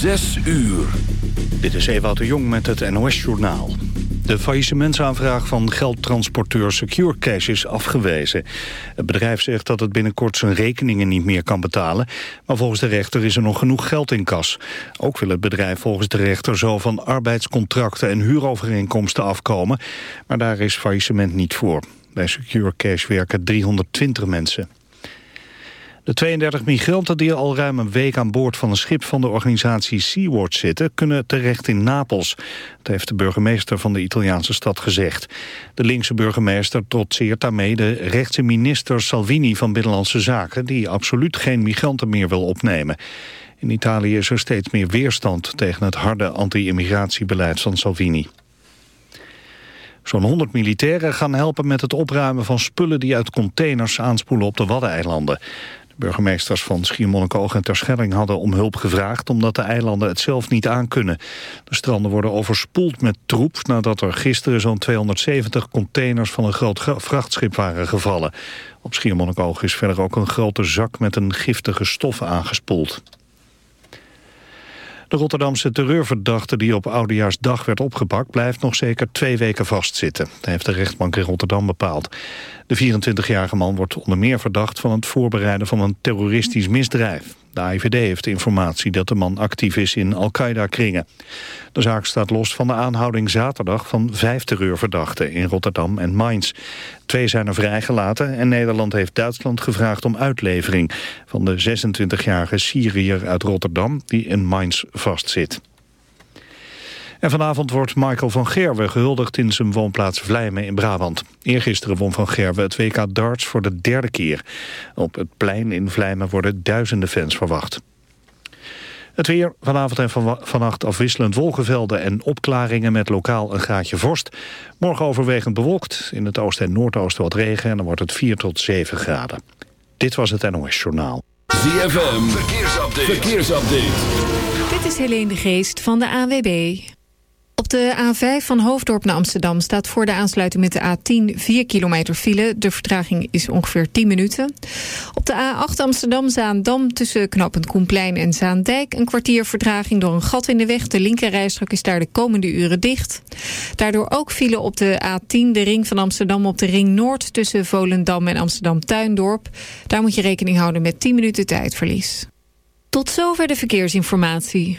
Zes uur. Dit is Ewout de Jong met het NOS-journaal. De faillissementsaanvraag van geldtransporteur Secure Cash is afgewezen. Het bedrijf zegt dat het binnenkort zijn rekeningen niet meer kan betalen... maar volgens de rechter is er nog genoeg geld in kas. Ook wil het bedrijf volgens de rechter zo van arbeidscontracten en huurovereenkomsten afkomen... maar daar is faillissement niet voor. Bij Secure Cash werken 320 mensen. De 32 migranten die al ruim een week aan boord van een schip van de organisatie Sea-Watch zitten, kunnen terecht in Napels. Dat heeft de burgemeester van de Italiaanse stad gezegd. De linkse burgemeester trotseert daarmee de rechtse minister Salvini van Binnenlandse Zaken, die absoluut geen migranten meer wil opnemen. In Italië is er steeds meer weerstand tegen het harde anti-immigratiebeleid van Salvini. Zo'n 100 militairen gaan helpen met het opruimen van spullen die uit containers aanspoelen op de Waddeneilanden. Burgemeesters van Schiermonnikoog en Terschelling hadden om hulp gevraagd... omdat de eilanden het zelf niet aankunnen. De stranden worden overspoeld met troep... nadat er gisteren zo'n 270 containers van een groot vrachtschip waren gevallen. Op Schiermonnikoog is verder ook een grote zak met een giftige stof aangespoeld. De Rotterdamse terreurverdachte die op Oudejaarsdag werd opgepakt... blijft nog zeker twee weken vastzitten. Dat heeft de rechtbank in Rotterdam bepaald. De 24-jarige man wordt onder meer verdacht van het voorbereiden van een terroristisch misdrijf. De AIVD heeft informatie dat de man actief is in Al-Qaeda-kringen. De zaak staat los van de aanhouding zaterdag van vijf terreurverdachten in Rotterdam en Mainz. Twee zijn er vrijgelaten en Nederland heeft Duitsland gevraagd om uitlevering van de 26-jarige Syriër uit Rotterdam die in Mainz vastzit. En vanavond wordt Michael van Gerwe gehuldigd in zijn woonplaats Vlijmen in Brabant. Eergisteren won van Gerwe het WK darts voor de derde keer. Op het plein in Vlijmen worden duizenden fans verwacht. Het weer vanavond en vannacht afwisselend wolkenvelden en opklaringen met lokaal een graadje vorst. Morgen overwegend bewolkt, in het oosten en noordoosten wat regen en dan wordt het 4 tot 7 graden. Dit was het NOS Journaal. ZFM, verkeersupdate. verkeersupdate. Dit is Helene de Geest van de AWB. Op de A5 van Hoofddorp naar Amsterdam staat voor de aansluiting met de A10 4 kilometer file. De vertraging is ongeveer 10 minuten. Op de A8 Amsterdam-Zaandam tussen knooppunt Koenplein en Zaandijk... een kwartier vertraging door een gat in de weg. De linkerrijstrook is daar de komende uren dicht. Daardoor ook file op de A10, de ring van Amsterdam... op de ring Noord tussen Volendam en Amsterdam-Tuindorp. Daar moet je rekening houden met 10 minuten tijdverlies. Tot zover de verkeersinformatie.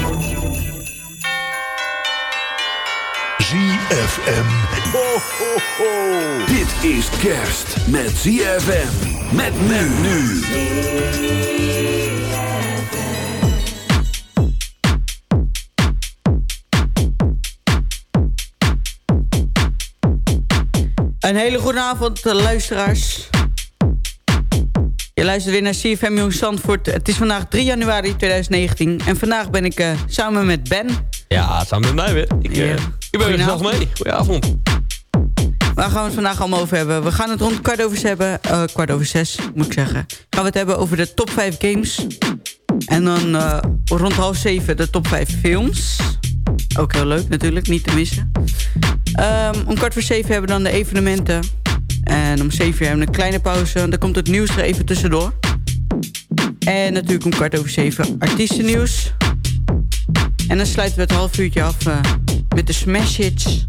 ZFM. Ho, ho, ho. Dit is kerst met ZFM. Met men nu. Een hele goede avond, eh, luisteraars. Je luistert weer naar CFM Jong Zandvoort. Het is vandaag 3 januari 2019. En vandaag ben ik uh, samen met Ben. Ja, samen met mij weer. Ik, uh, ik ben zelf mee. Goedenavond. Waar gaan we het vandaag allemaal over hebben? We gaan het rond kwart over zes hebben. Uh, kwart over zes, moet ik zeggen. Gaan we het hebben over de top 5 games. En dan rond half zeven de top 5 films. Ook heel leuk natuurlijk, niet te missen. Um, om kwart voor zeven hebben we dan de evenementen. En om zeven uur hebben we een kleine pauze. Dan komt het nieuws er even tussendoor. En natuurlijk om kwart over zeven artiestennieuws. En dan sluiten we het half uurtje af uh, met de smash hits.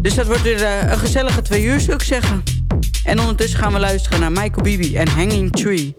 Dus dat wordt weer uh, een gezellige twee uur, zou ik zeggen. En ondertussen gaan we luisteren naar Michael Bibi en Hanging Tree.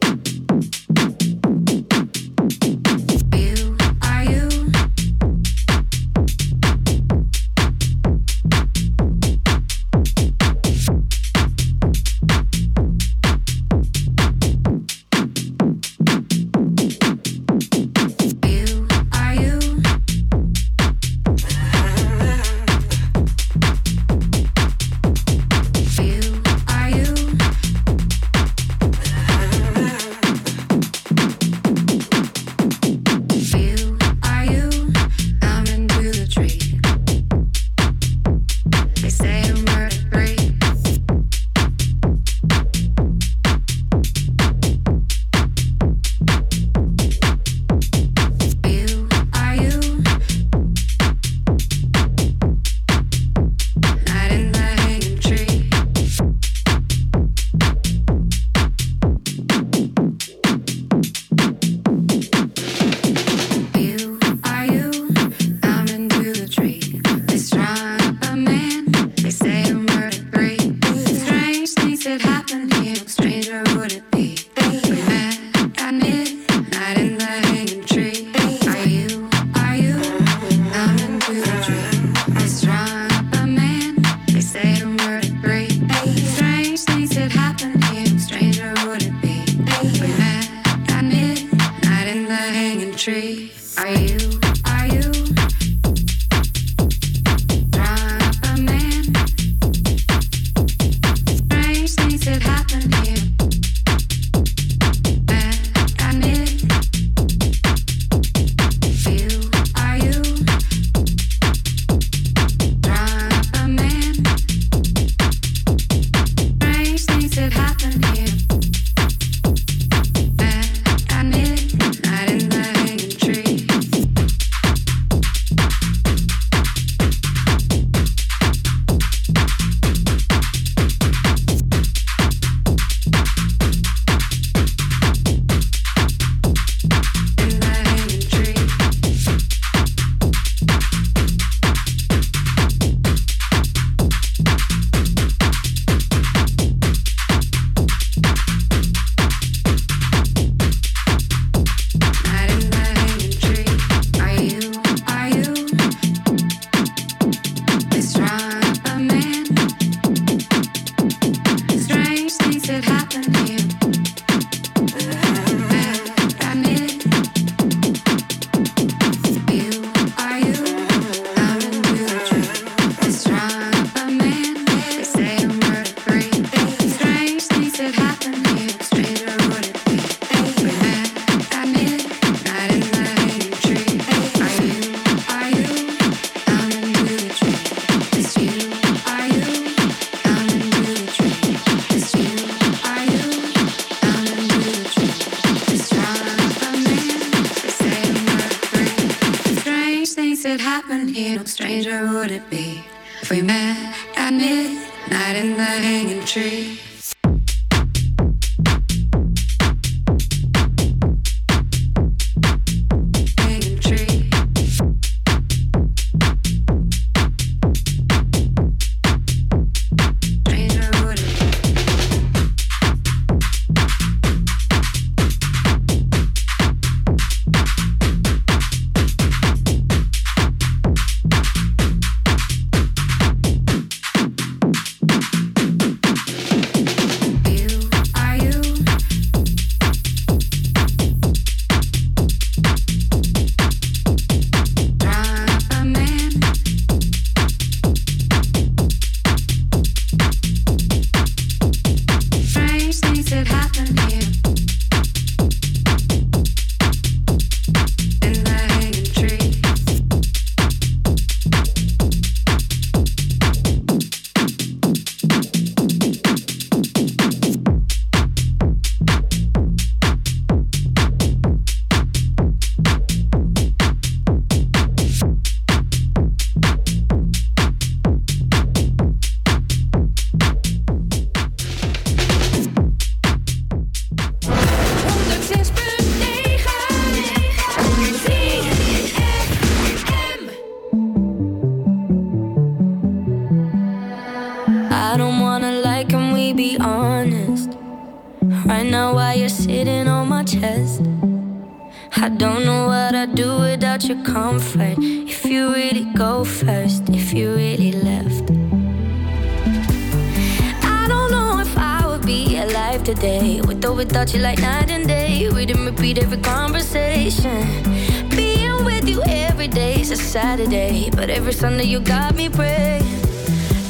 pray.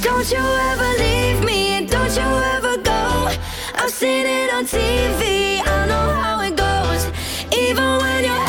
Don't you ever leave me, and don't you ever go. I've seen it on TV, I know how it goes. Even when you're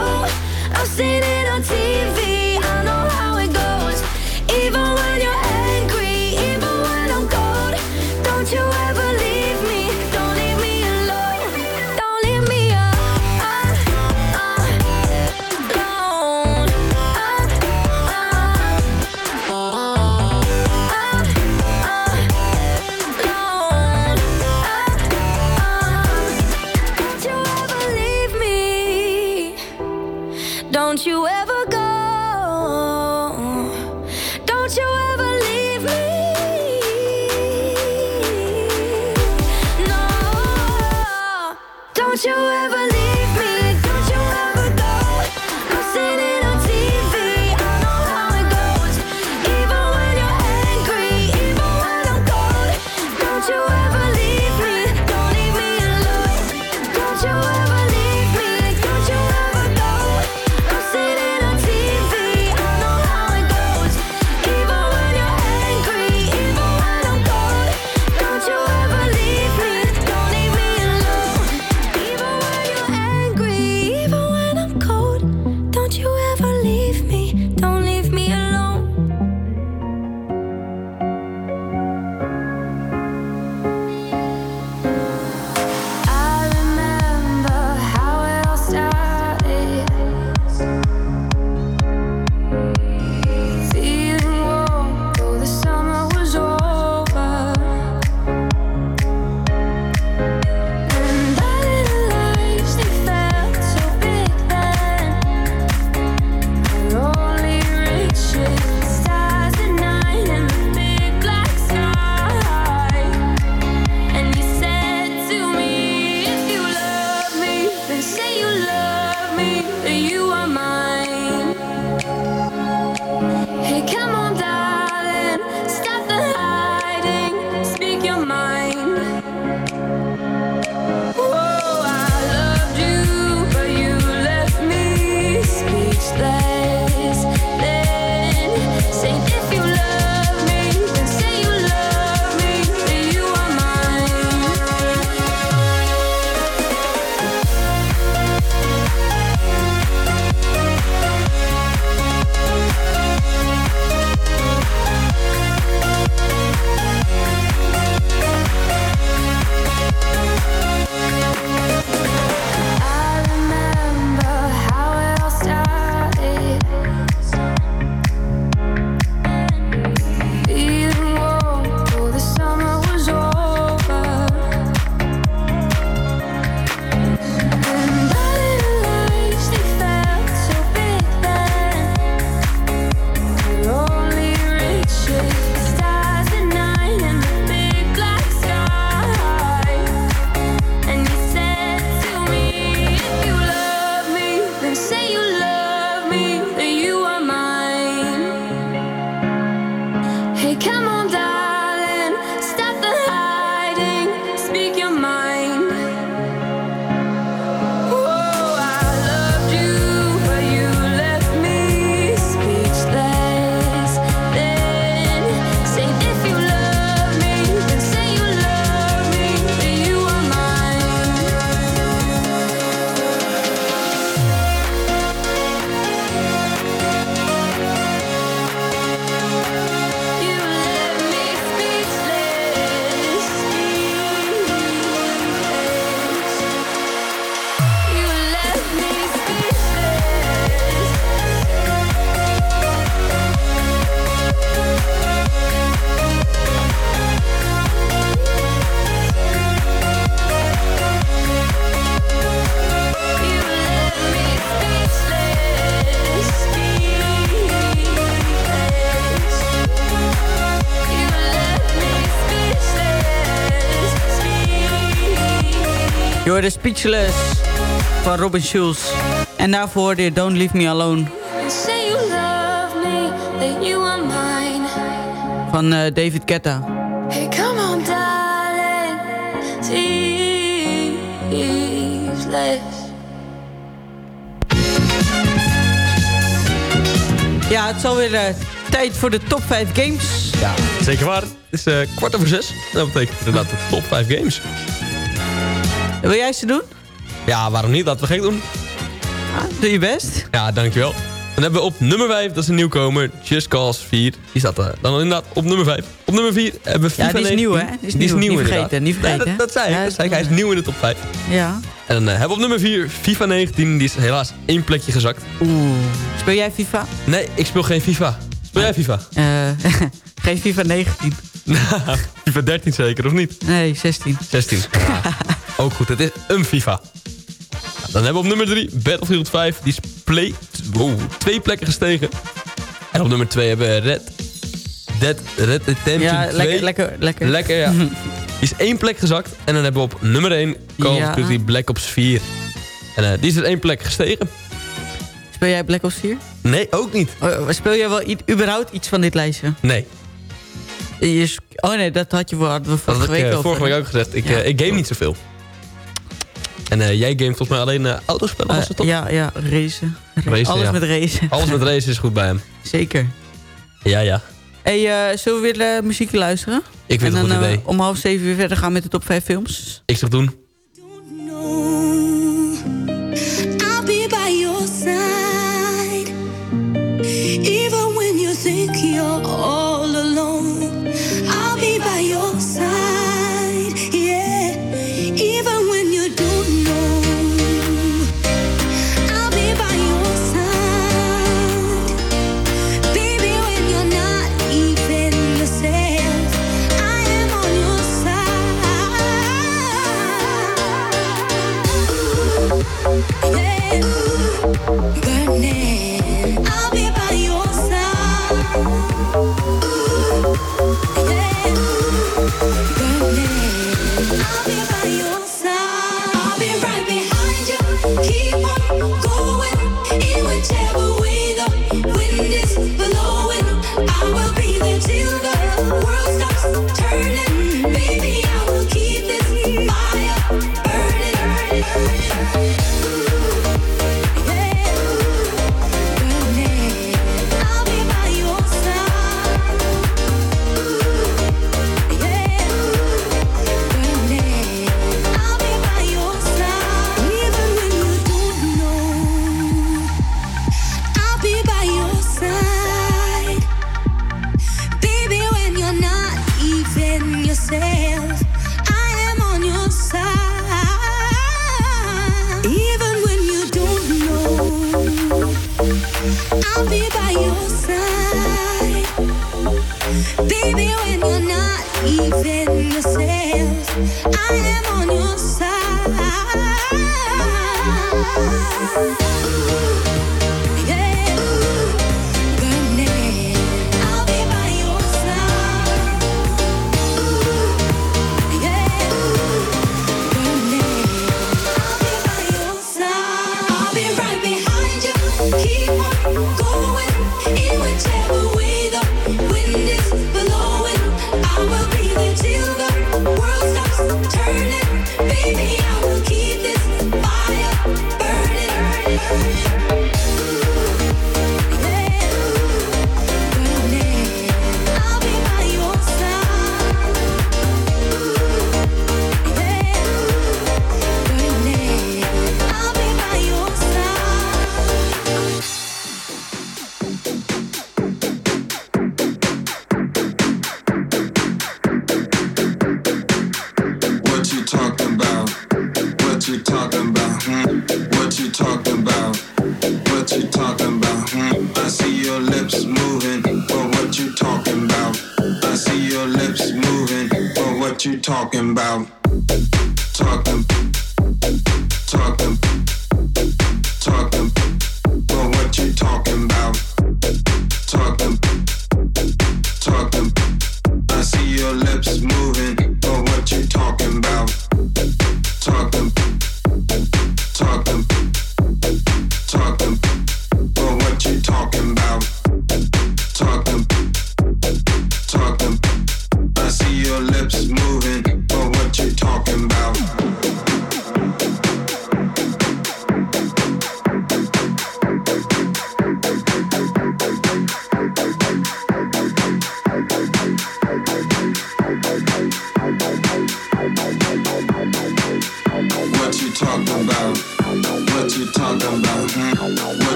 I've seen it on TV. Hoorde Speechless van Robin Schulz. En daarvoor de Don't Leave Me Alone. Say you love me, that you are mine. Van uh, David Ketta. Hey, come on, darling. Speechless. Ja, het is alweer uh, tijd voor de top 5 games. Ja, zeker waar. Het is uh, kwart over zes. Dat betekent inderdaad de top 5 games. Wil jij ze doen? Ja, waarom niet? Laten we gek doen. Ah, doe je best. Ja, dankjewel. Dan hebben we op nummer 5, dat is een nieuwkomer, Just Cause 4. Die staat uh, dan inderdaad op nummer 5. Op nummer 4 hebben we FIFA Ja, die is 19. nieuw, hè? Die is, nieuw, nieuw niet vergeten, niet vergeten. Ja, dat, dat zei ik. Ja, dat zei ik. Hij is nieuw in de top 5. Ja. En dan uh, hebben we op nummer 4 FIFA 19. Die is helaas één plekje gezakt. Oeh. Speel jij FIFA? Nee, ik speel geen FIFA. Speel jij FIFA? Uh, geen FIFA 19. FIFA 13 zeker, of niet? Nee, 16. 16. Ja, ook goed, het is een FIFA. Dan hebben we op nummer 3 Battlefield 5. Die is play, wow, twee plekken gestegen. En op nummer 2 hebben we Red Dead Redemption ja, 2. Lekker, lekker, lekker. Lekker, ja. Die is één plek gezakt. En dan hebben we op nummer 1 Call Ja. of Duty Black Ops 4. En uh, die is er één plek gestegen. Speel jij Black Ops 4? Nee, ook niet. Oh, speel jij wel überhaupt iets van dit lijstje? Nee. Je oh nee, dat had je voor, hadden we Dat vorige had ik uh, over. vorige week ook gezegd. Ik, Ja. uh, ik game niet zoveel. En uh, jij gamet volgens mij alleen uh, autospellen, was het toch? ja, ja, racen. Racen, Alles ja. met racen. Alles met racen is goed bij hem. Zeker. Ja, ja. Hey, uh, zullen we weer uh, muziek luisteren? Ik vind en het dan een goed uh, idee. om half zeven weer verder gaan met de top 5 films. Ik zeg doen. I'll be by your side. Even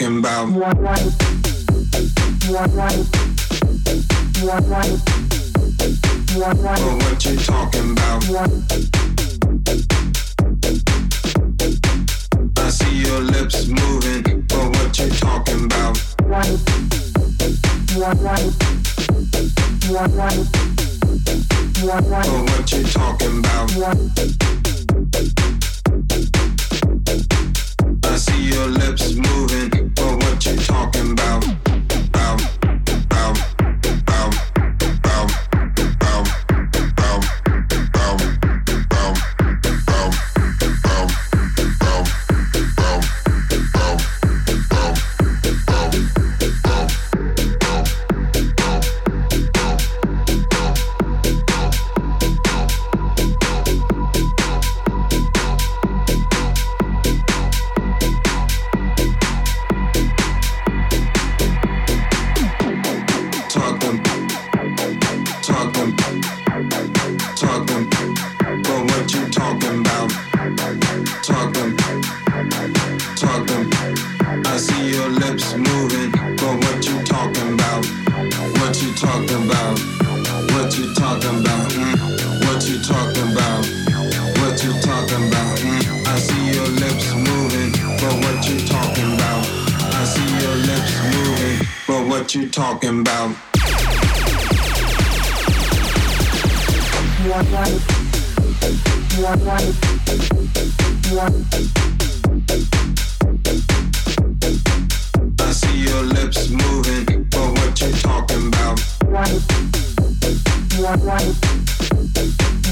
talking about. Well, what you talking about? I see your lips moving, but well, what you talking about? Well, what you talking about? I see your lips moving.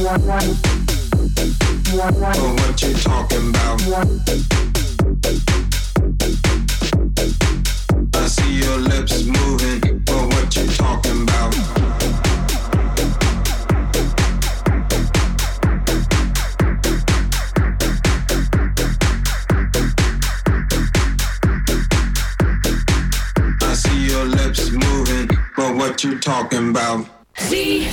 What you talking about? I see your lips moving. What you talking about? I see your lips moving. But what you talking about? See.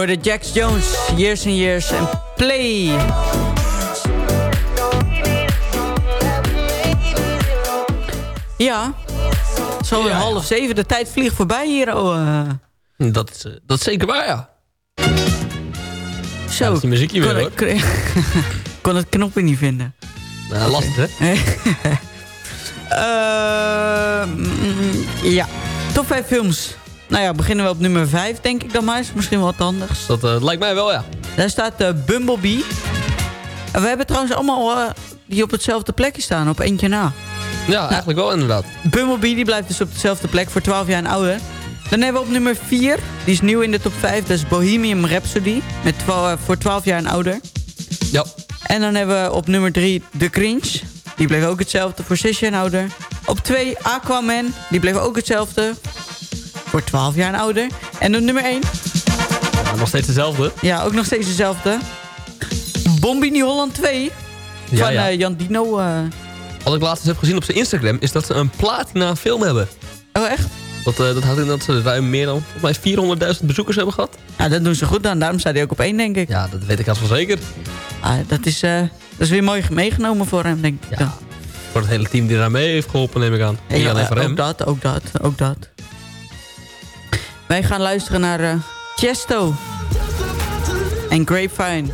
Je hoorde Jax Jones, Years and Years en Play. Ja, zo weer half zeven. De tijd vliegt voorbij hier. Oh, eh. Dat is, eh, dat is zeker waar, ja. Zo. die muziekje weer, hoor. ik- kon het knopje niet vinden. Nou, lastig, hè? Eh, mm, ja, top 5 films. Nou ja, beginnen we op nummer 5, denk ik dan maar. Is misschien wel wat anders. Dat eh, lijkt mij wel, ja. Daar staat eh, Bumblebee. En we hebben trouwens allemaal eh, die op hetzelfde plekje staan, op eentje na. Ja, eigenlijk wel inderdaad. Bumblebee die blijft dus op dezelfde plek voor 12 jaar en ouder. Dan hebben we op nummer 4, die is nieuw in de top 5, dat is Bohemian Rhapsody. Met 12, voor 12 jaar en ouder. Ja. En dan hebben we op nummer 3 The Cringe. Die bleef ook hetzelfde voor 6 jaar en ouder. Op 2 Aquaman. Die bleef ook hetzelfde voor 12 jaar en ouder. En op nummer 1, Ja, nog steeds dezelfde. ja, ook nog steeds dezelfde. Bombini Holland 2. Ja, van ja. eh, Jan Dino. eh. Wat ik laatst eens heb gezien op zijn Instagram... is dat ze een platina film hebben. Oh, echt? Dat, eh, dat houdt in dat ze ruim meer dan volgens mij 400.000 bezoekers hebben gehad. Ja, dat doen ze goed dan. Daarom staat hij ook op 1, denk ik. Ja, dat weet ik als wel zeker. Ah, dat, is, dat is weer mooi meegenomen voor hem, denk ik. dan. Voor het hele team die daar mee heeft geholpen, neem ik aan. Niet Ja, alleen voor ook dat, ook dat, ook dat. Wij gaan luisteren naar eh, Chesto en Grapevine.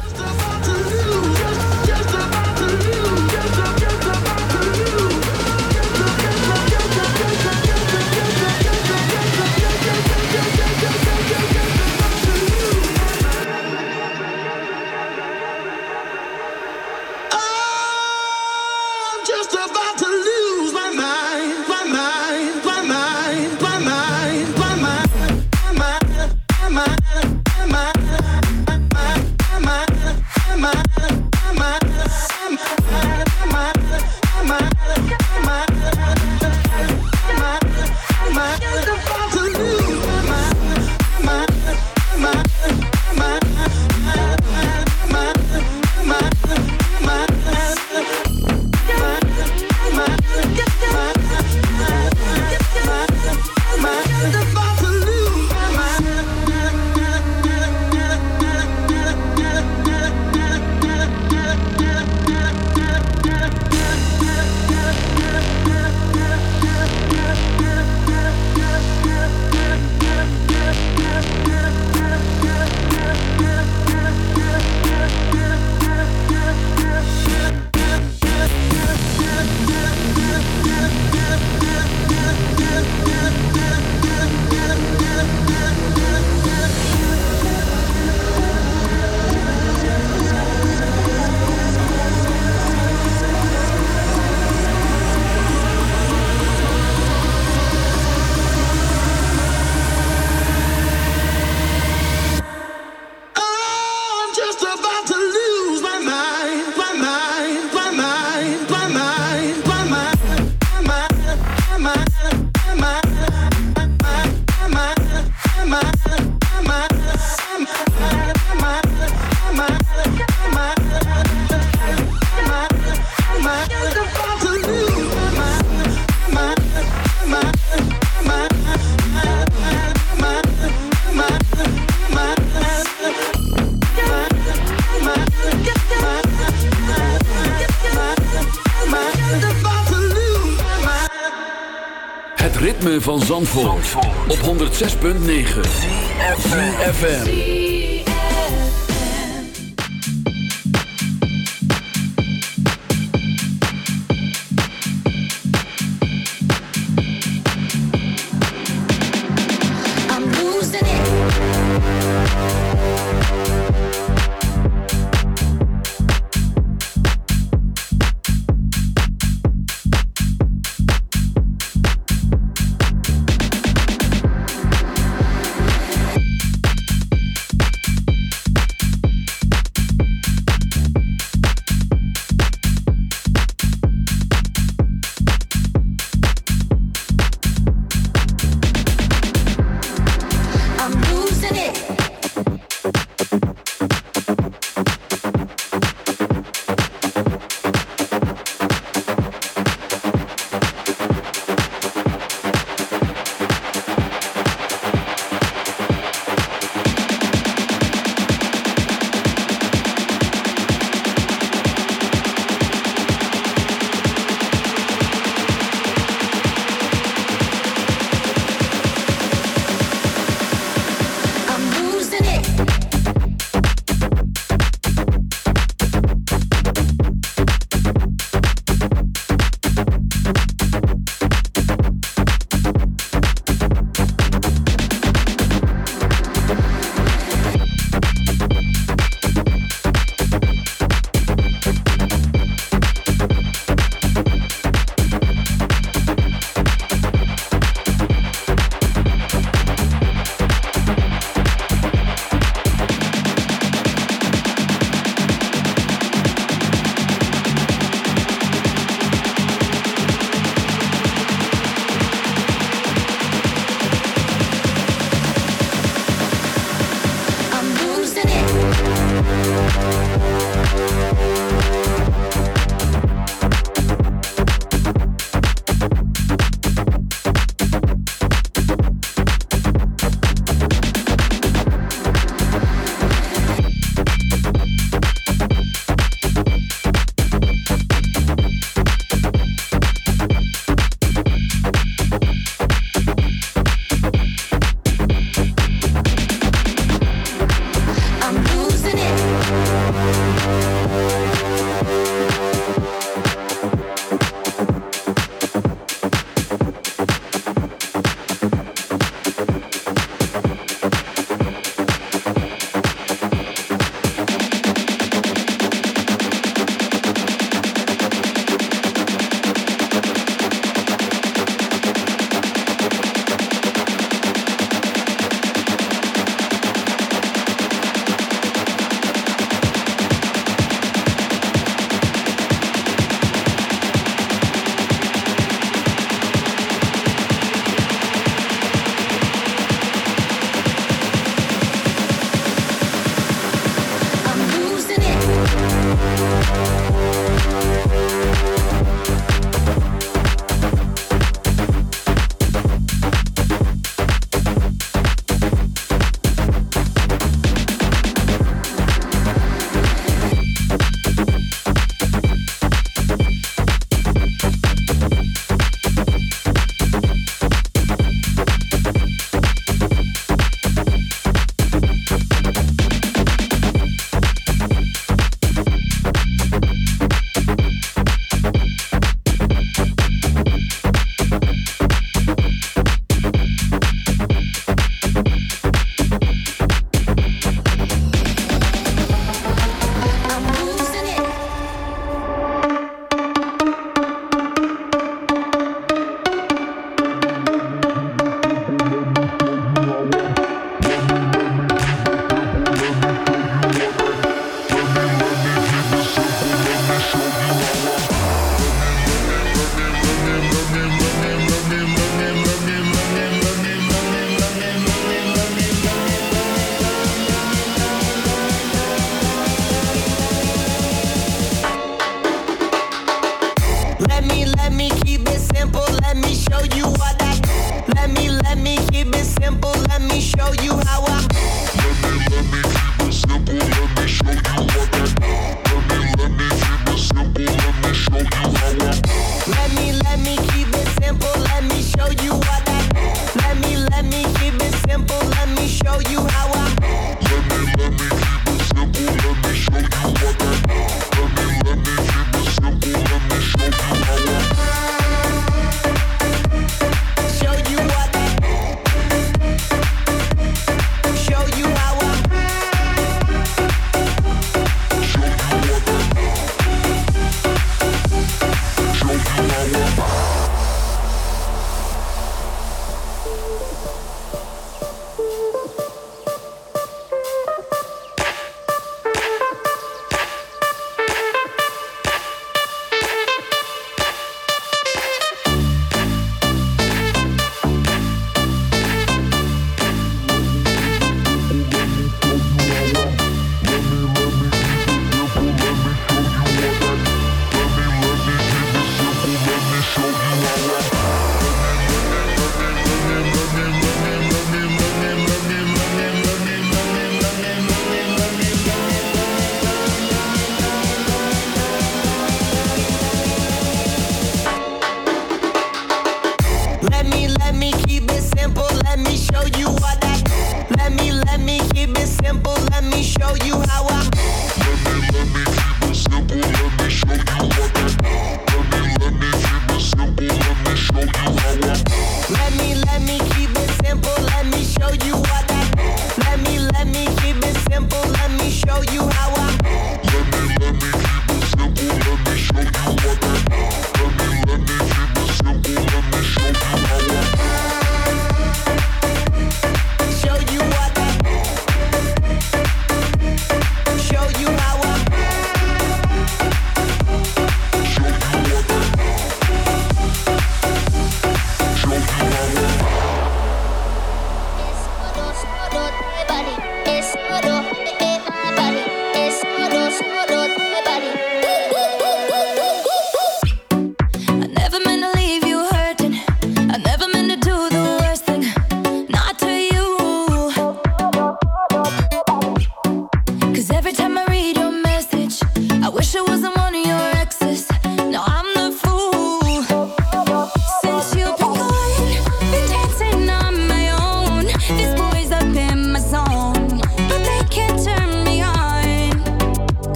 106.9 FM.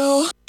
So.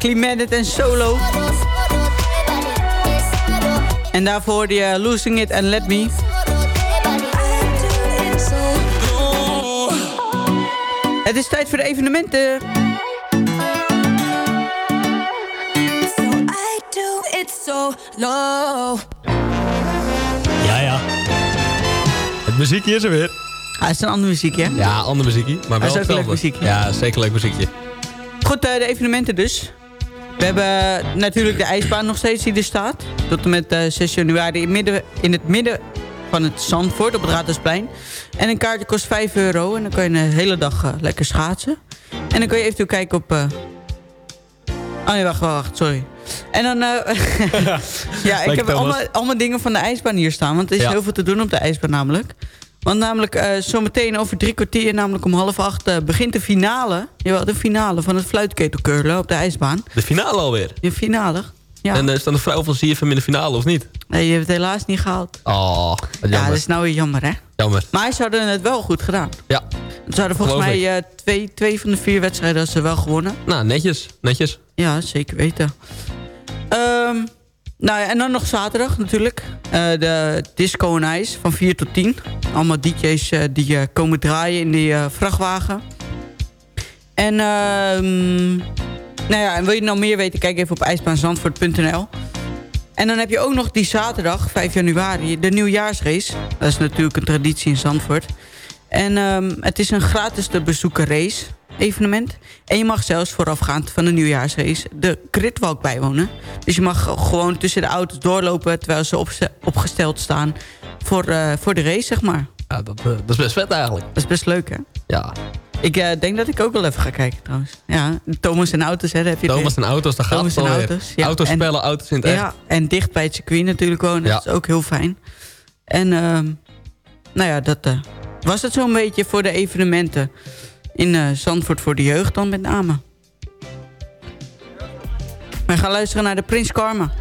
Bandit en Solo. En daarvoor hoorde je Losing It and Let Me. Het is tijd voor de evenementen. Ja, ja. Het muziekje is er weer. Ah, het is een andere muziek, hè? Ja, andere muziekje. Maar wel is ook een leuk muziekje. Ja, zeker leuk muziekje. Goed, eh, de evenementen dus. We hebben natuurlijk de ijsbaan nog steeds die er staat. Tot en met eh, 6 januari in, midden, in het midden van het Zandvoort op het Raadhuisplein. En een kaartje kost 5 euro. En dan kan je een hele dag eh, lekker schaatsen. En dan kan je eventueel kijken op... eh, Oh nee, wacht, wacht, sorry. En dan... eh, ja, ik heb allemaal, allemaal dingen van de ijsbaan hier staan. Want er is Ja. heel veel te doen op de ijsbaan namelijk. Want namelijk eh, zometeen over drie kwartier, namelijk om half acht... eh, begint de finale, jawel, de finale van het fluitketelcurlen op de ijsbaan. De finale alweer. De finale, ja. En uh, staan de vrouw van CFM in de finale, of niet? Nee, je hebt het helaas niet gehaald. Oh, Ja, dat is nou weer jammer, hè? Jammer. Maar ze hadden het wel goed gedaan. Ja. Ze hadden volgens Geloof mij eh, twee, twee van de vier wedstrijden ze wel gewonnen. Nou, netjes. Netjes. Ja, zeker weten. Ehm, nou ja, en dan nog zaterdag natuurlijk. Eh, de Disco en IJs van 4 tot 10. Allemaal DJ's eh, die eh, komen draaien in die vrachtwagen. En, ehm, nou ja, en wil je nou meer weten, kijk even op ijsbaanzandvoort.nl. En dan heb je ook nog die zaterdag, 5 januari, de nieuwjaarsrace. Dat is natuurlijk een traditie in Zandvoort. En ehm, het is een gratis te bezoeken race evenement. En je mag zelfs voorafgaand van de nieuwjaarsrace de gridwalk bijwonen. Dus je mag gewoon tussen de auto's doorlopen... terwijl ze opgesteld staan voor, eh, voor de race, zeg maar. Ja, dat, eh, dat is best vet eigenlijk. Dat is best leuk, hè? Ja. Ik eh, denk dat ik ook wel even ga kijken, trouwens. Ja, Thomas en auto's, hè, heb je Thomas en auto's, daar gaat Thomas het en auto's, ja. Auto's En- spellen, auto's in het echt. Ja, en dicht bij het circuit natuurlijk wonen. Ja. Dat is ook heel fijn. En ehm, nou ja, dat was het zo'n beetje voor de evenementen in eh, Zandvoort voor de jeugd dan met name. We gaan luisteren naar de Prins Karma.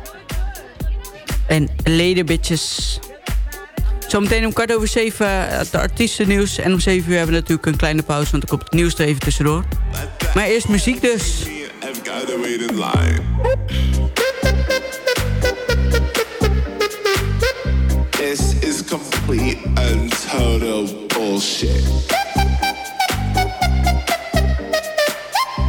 En Lady Bitches. Zometeen om kwart over zeven eh, het artiestennieuws. En om zeven uur hebben we natuurlijk een kleine pauze, want er komt het nieuws er even tussendoor. Maar eerst muziek dus. This is complete and total bullshit.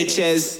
bitches.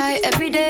every day.